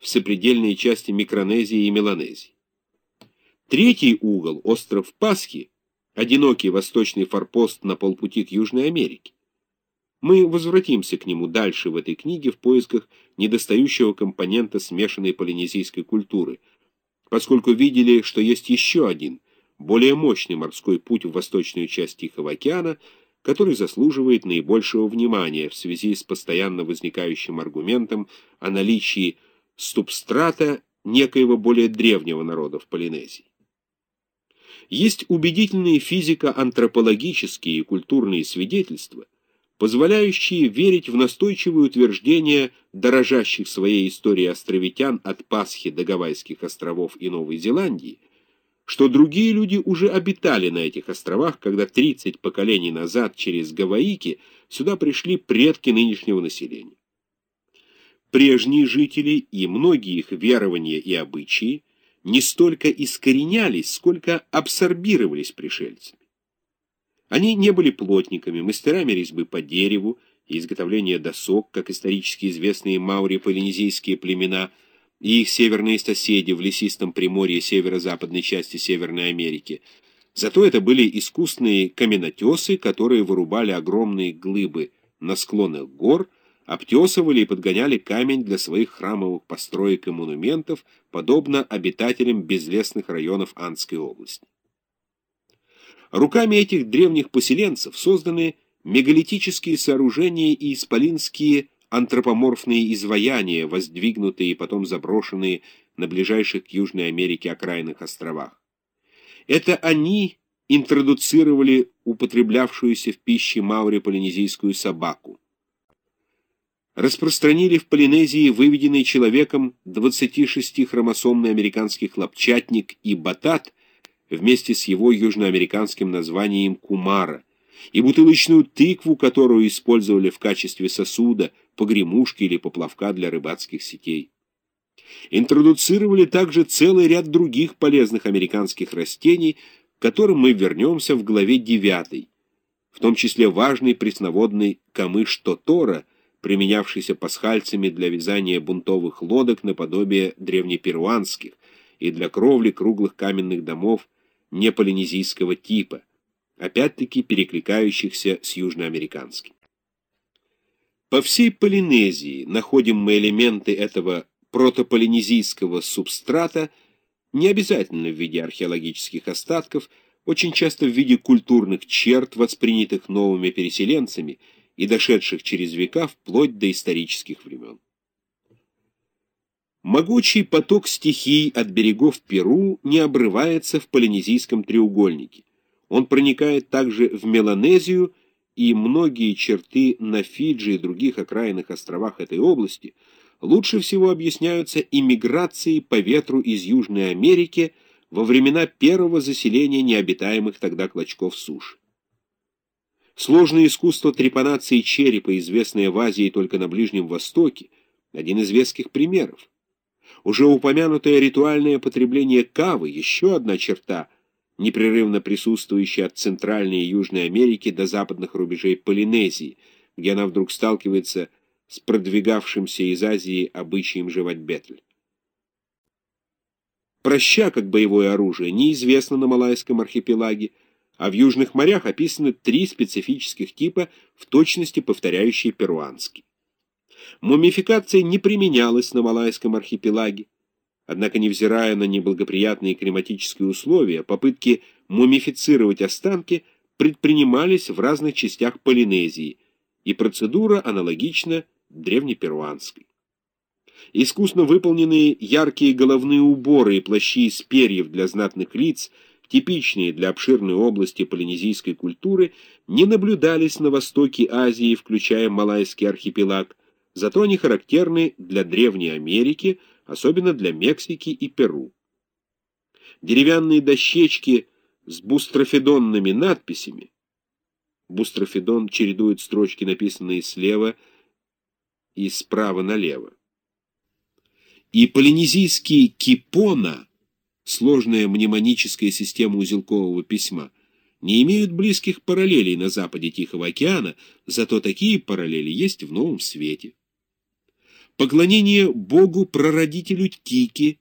в сопредельные части Микронезии и Меланезии. Третий угол, остров Пасхи, одинокий восточный форпост на полпути к Южной Америке. Мы возвратимся к нему дальше в этой книге в поисках недостающего компонента смешанной полинезийской культуры, поскольку видели, что есть еще один, более мощный морской путь в восточную часть Тихого океана, который заслуживает наибольшего внимания в связи с постоянно возникающим аргументом о наличии субстрата некоего более древнего народа в Полинезии. Есть убедительные физико-антропологические и культурные свидетельства, позволяющие верить в настойчивые утверждения дорожащих своей историей островитян от Пасхи до Гавайских островов и Новой Зеландии, что другие люди уже обитали на этих островах, когда 30 поколений назад через Гаваики сюда пришли предки нынешнего населения. Прежние жители и многие их верования и обычаи не столько искоренялись, сколько абсорбировались пришельцами. Они не были плотниками, мастерами резьбы по дереву и изготовления досок, как исторически известные маури-полинезийские племена и их северные соседи в лесистом приморье северо-западной части Северной Америки. Зато это были искусные каменотесы, которые вырубали огромные глыбы на склонах гор, обтесывали и подгоняли камень для своих храмовых построек и монументов, подобно обитателям безлесных районов Андской области. Руками этих древних поселенцев созданы мегалитические сооружения и исполинские антропоморфные изваяния, воздвигнутые и потом заброшенные на ближайших к Южной Америке окраинных островах. Это они интродуцировали употреблявшуюся в пище маури-полинезийскую собаку. Распространили в Полинезии выведенный человеком 26-хромосомный американский хлопчатник и батат – вместе с его южноамериканским названием кумара, и бутылочную тыкву, которую использовали в качестве сосуда, погремушки или поплавка для рыбацких сетей. Интродуцировали также целый ряд других полезных американских растений, к которым мы вернемся в главе 9, в том числе важный пресноводный камыш тотора, применявшийся пасхальцами для вязания бунтовых лодок наподобие древнеперуанских и для кровли круглых каменных домов неполинезийского типа, опять-таки перекликающихся с южноамериканским. По всей Полинезии находим мы элементы этого протополинезийского субстрата, не обязательно в виде археологических остатков, очень часто в виде культурных черт, воспринятых новыми переселенцами и дошедших через века вплоть до исторических времен. Могучий поток стихий от берегов Перу не обрывается в полинезийском треугольнике. Он проникает также в Меланезию, и многие черты на Фиджи и других окраинных островах этой области лучше всего объясняются иммиграцией по ветру из Южной Америки во времена первого заселения необитаемых тогда клочков суши. Сложное искусство трепанации черепа, известное в Азии только на Ближнем Востоке, один из веских примеров. Уже упомянутое ритуальное потребление кавы – еще одна черта, непрерывно присутствующая от Центральной и Южной Америки до западных рубежей Полинезии, где она вдруг сталкивается с продвигавшимся из Азии обычаем жевать бетль. Проща как боевое оружие неизвестно на Малайском архипелаге, а в южных морях описаны три специфических типа, в точности повторяющие перуанский. Мумификация не применялась на Малайском архипелаге. Однако, невзирая на неблагоприятные климатические условия, попытки мумифицировать останки предпринимались в разных частях Полинезии, и процедура аналогична древнеперуанской. Искусно выполненные яркие головные уборы и плащи из перьев для знатных лиц, типичные для обширной области полинезийской культуры, не наблюдались на востоке Азии, включая Малайский архипелаг, зато они характерны для Древней Америки, особенно для Мексики и Перу. Деревянные дощечки с бустрофедонными надписями. Бустрофедон чередует строчки, написанные слева и справа налево. И полинезийский кипона, сложная мнемоническая система узелкового письма, не имеют близких параллелей на западе Тихого океана, зато такие параллели есть в Новом Свете. поклонение Богу-прародителю Тики,